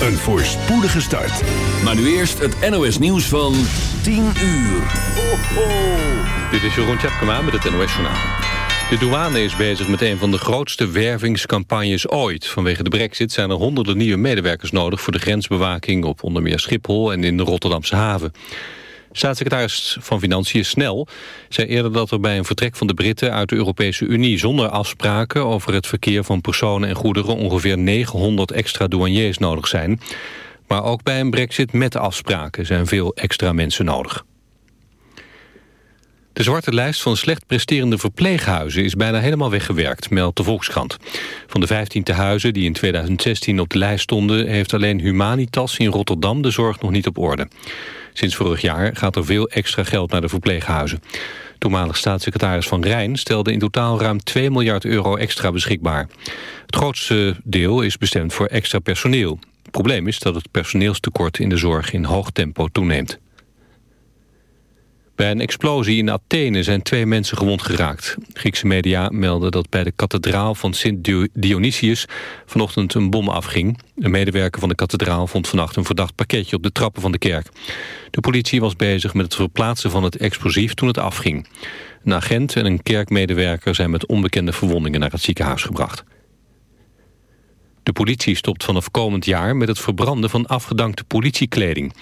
Een voorspoedige start. Maar nu eerst het NOS nieuws van 10 uur. Ho. Dit is Jeroen Tjepkema met het NOS Journaal. De douane is bezig met een van de grootste wervingscampagnes ooit. Vanwege de brexit zijn er honderden nieuwe medewerkers nodig... voor de grensbewaking op onder meer Schiphol en in de Rotterdamse haven. Staatssecretaris van Financiën Snel zei eerder dat er bij een vertrek van de Britten uit de Europese Unie zonder afspraken over het verkeer van personen en goederen ongeveer 900 extra douaniers nodig zijn. Maar ook bij een brexit met afspraken zijn veel extra mensen nodig. De zwarte lijst van slecht presterende verpleeghuizen is bijna helemaal weggewerkt, meldt de Volkskrant. Van de 15 tehuizen die in 2016 op de lijst stonden... heeft alleen Humanitas in Rotterdam de zorg nog niet op orde. Sinds vorig jaar gaat er veel extra geld naar de verpleeghuizen. Toenmalig staatssecretaris Van Rijn stelde in totaal ruim 2 miljard euro extra beschikbaar. Het grootste deel is bestemd voor extra personeel. Het probleem is dat het personeelstekort in de zorg in hoog tempo toeneemt. Bij een explosie in Athene zijn twee mensen gewond geraakt. Griekse media melden dat bij de kathedraal van Sint Dionysius vanochtend een bom afging. Een medewerker van de kathedraal vond vannacht een verdacht pakketje op de trappen van de kerk. De politie was bezig met het verplaatsen van het explosief toen het afging. Een agent en een kerkmedewerker zijn met onbekende verwondingen naar het ziekenhuis gebracht. De politie stopt vanaf komend jaar met het verbranden van afgedankte politiekleding.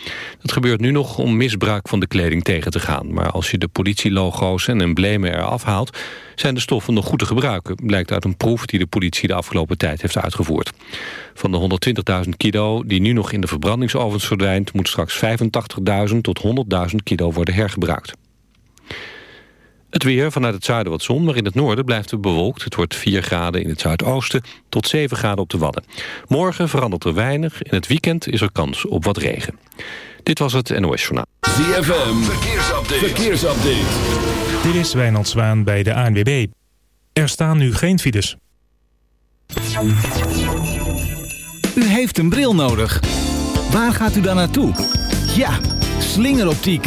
Dat gebeurt nu nog om misbruik van de kleding tegen te gaan. Maar als je de politielogo's en emblemen eraf haalt... zijn de stoffen nog goed te gebruiken, blijkt uit een proef die de politie de afgelopen tijd heeft uitgevoerd. Van de 120.000 kilo die nu nog in de verbrandingsovens verdwijnt... moet straks 85.000 tot 100.000 kilo worden hergebruikt. Het weer vanuit het zuiden wat zon, maar in het noorden blijft het bewolkt. Het wordt 4 graden in het zuidoosten tot 7 graden op de Wadden. Morgen verandert er weinig. In het weekend is er kans op wat regen. Dit was het NOS Journaal. ZFM, verkeersupdate. verkeersupdate. Dit is Wijnand Zwaan bij de ANWB. Er staan nu geen files. U heeft een bril nodig. Waar gaat u dan naartoe? Ja, slingeroptiek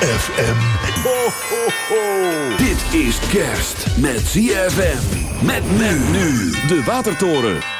ZFM. Ho, ho, ho. Dit is kerst met ZFM. Met men nu. De Watertoren.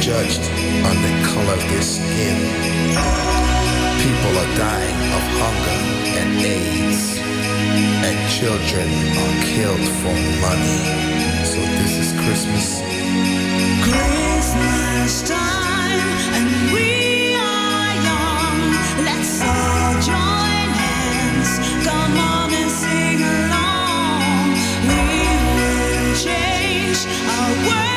judged on the color of their skin. People are dying of hunger and AIDS, and children are killed for money. So this is Christmas. Christmas time, and we are young. Let's all join hands. Come on and sing along. We will change our world.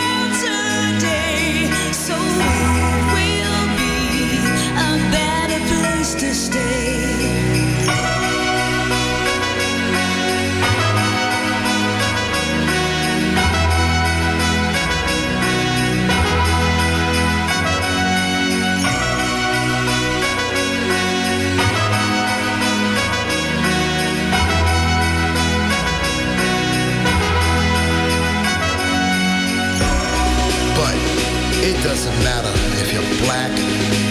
It doesn't matter if you're black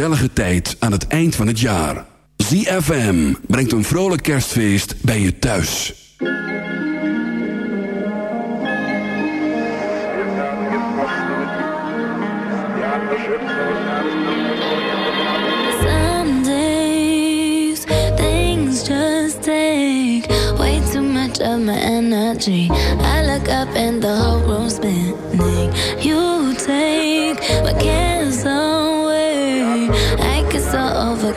gezellige tijd aan het eind van het jaar. ZFM brengt een vrolijk kerstfeest bij je thuis. Some days, things just take way too much of my energy. I look up and the whole room's spinning. You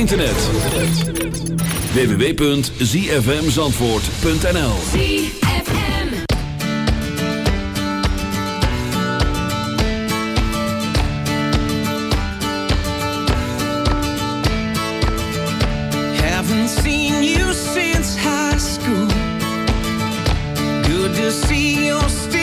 internet. www.zfmzandvoort.nl seen see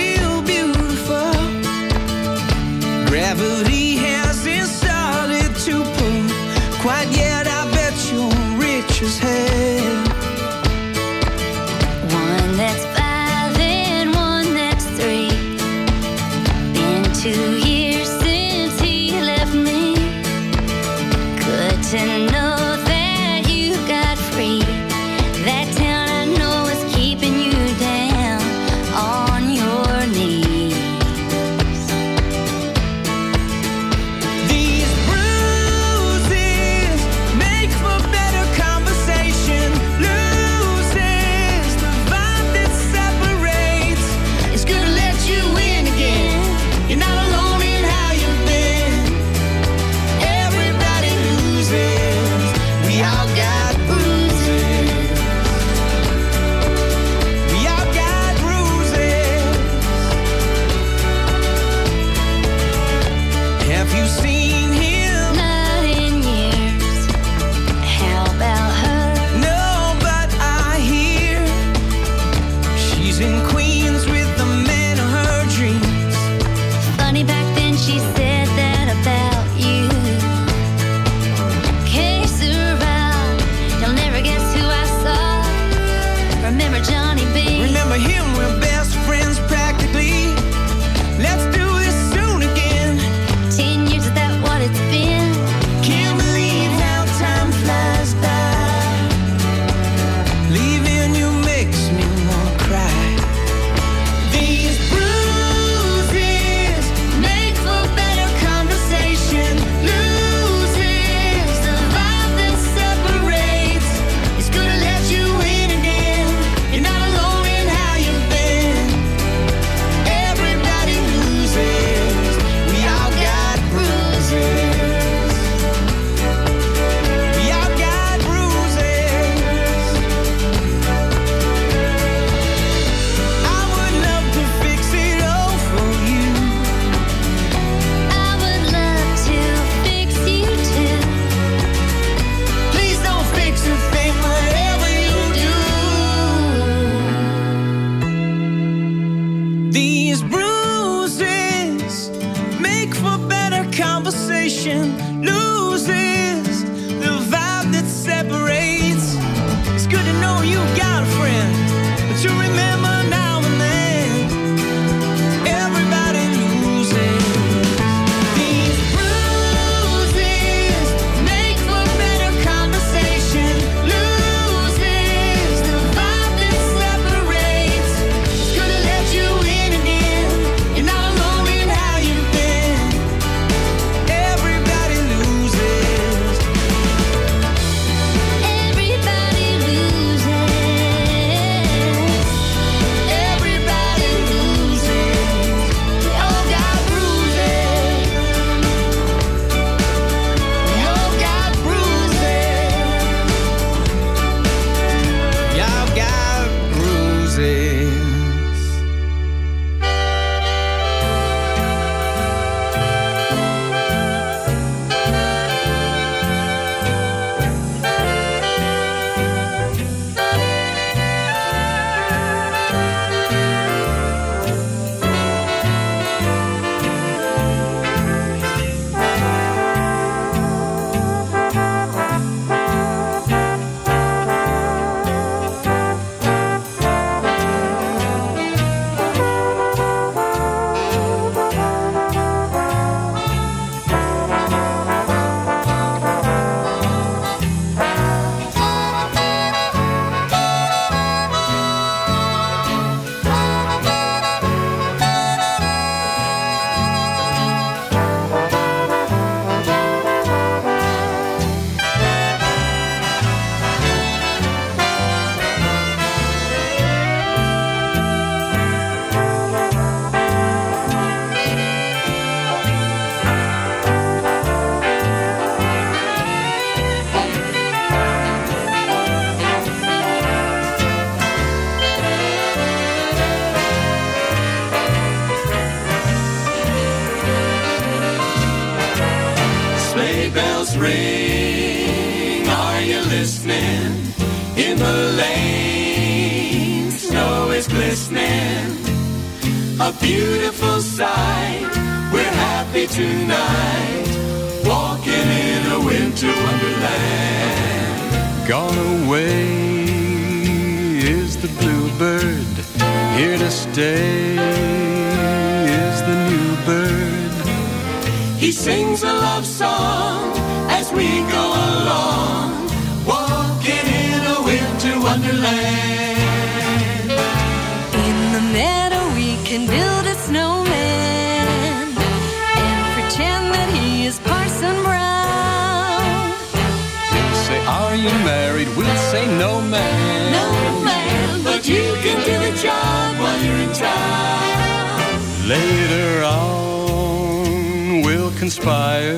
fire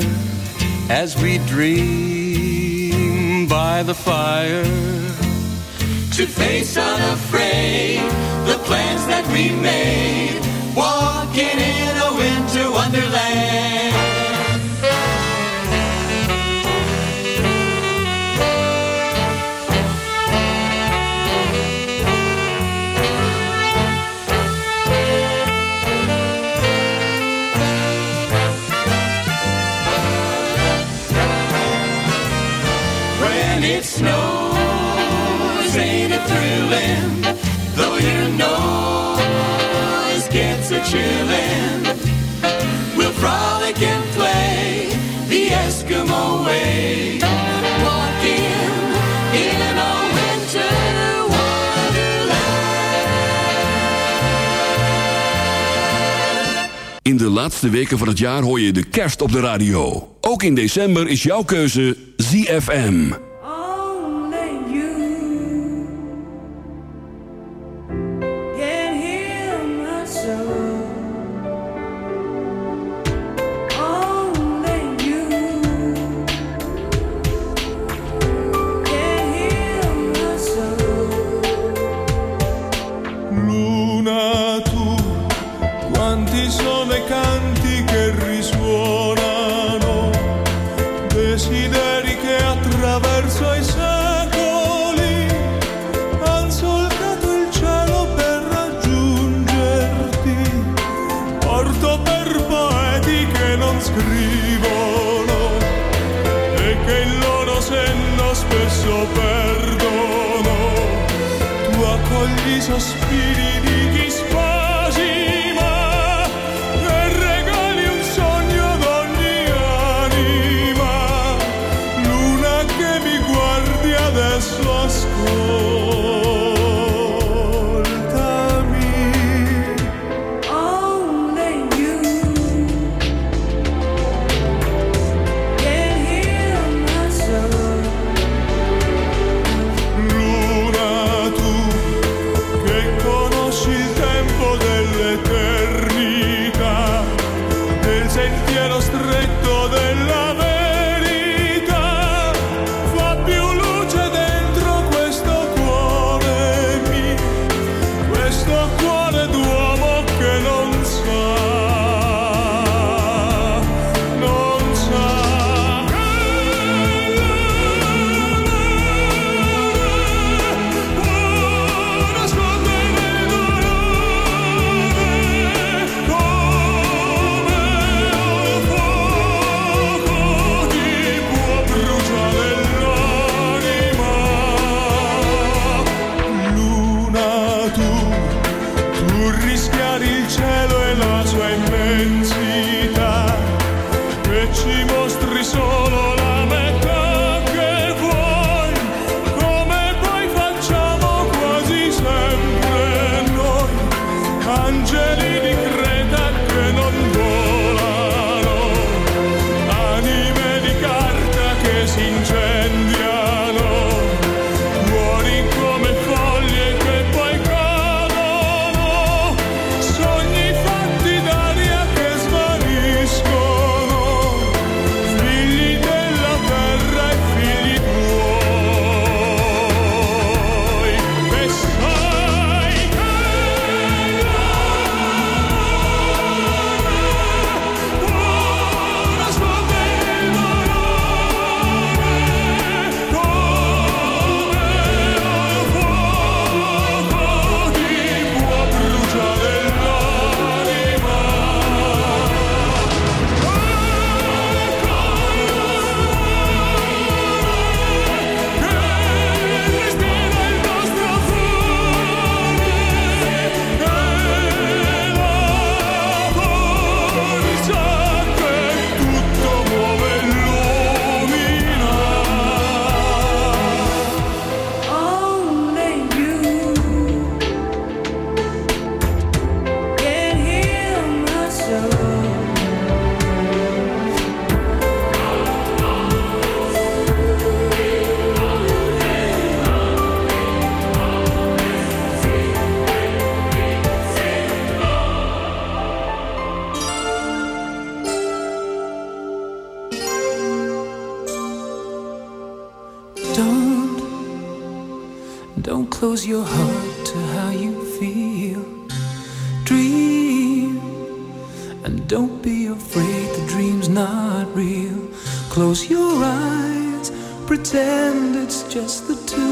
as we dream by the fire. To face unafraid the plans that we made, walking in a winter wonderland. chilling. We'll frolic and play the Eskimo way. Walking in a winter. In de laatste weken van het jaar hoor je de kerst op de radio. Ook in december is jouw keuze ZFM.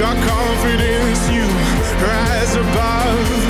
got confidence, you rise above.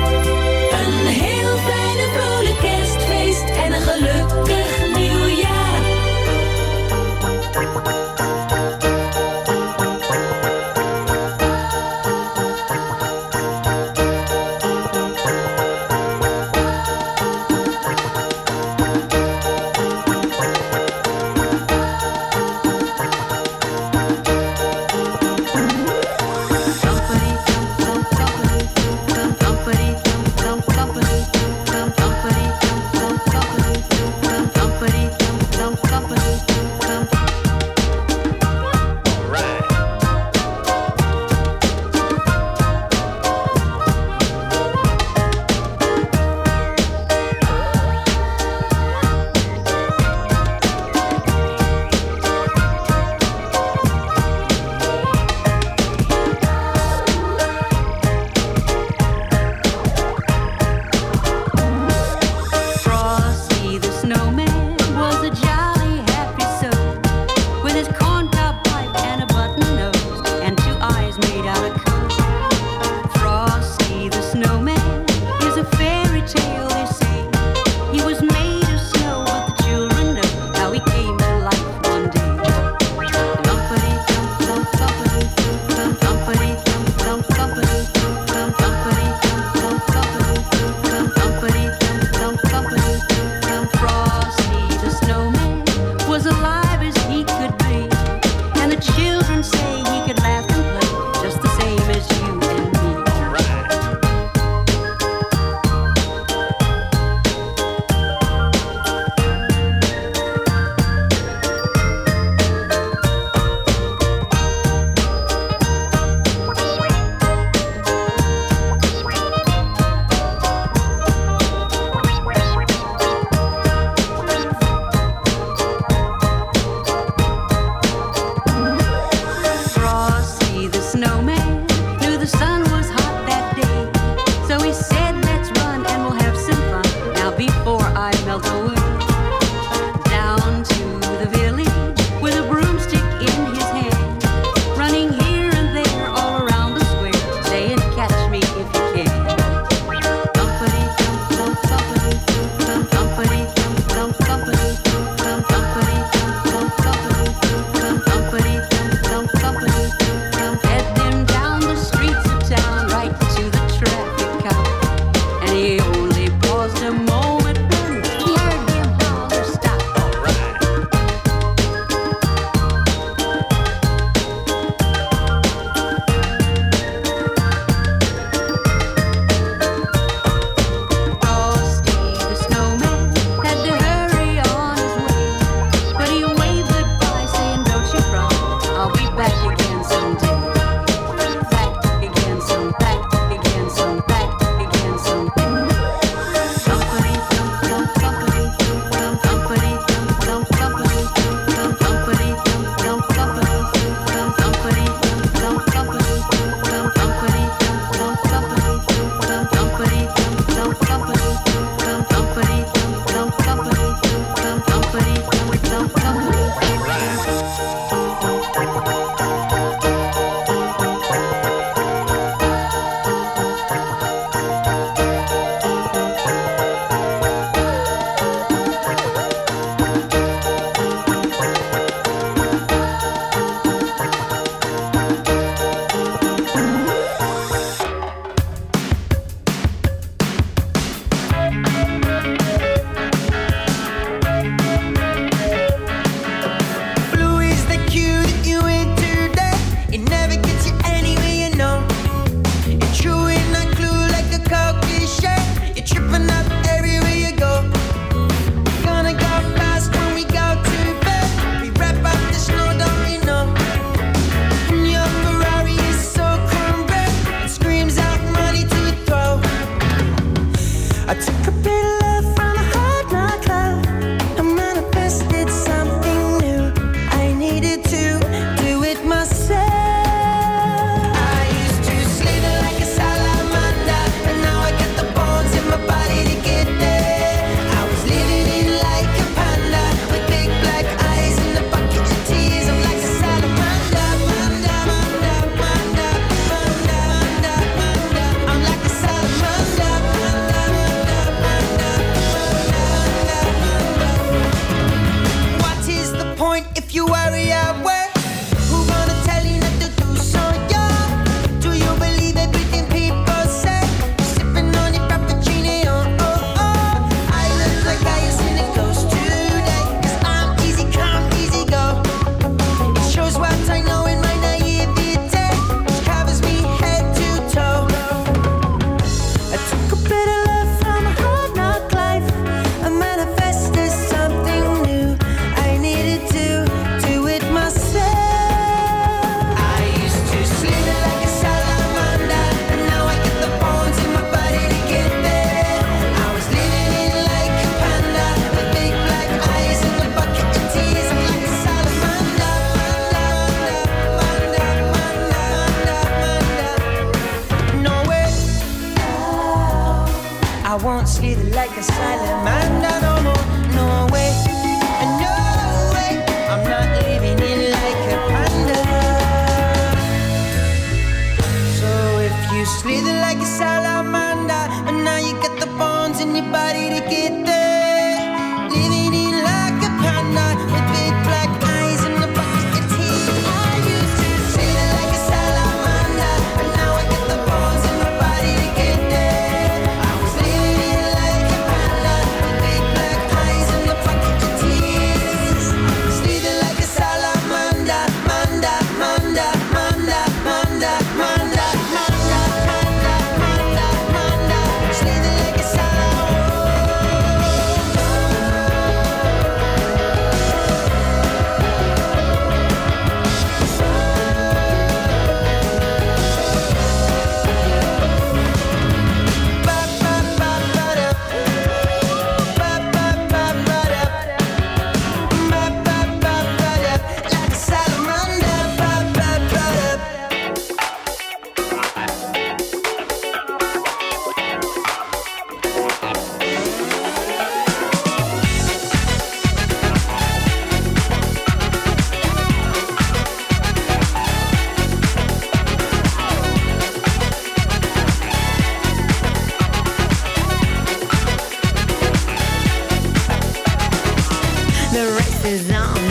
is on.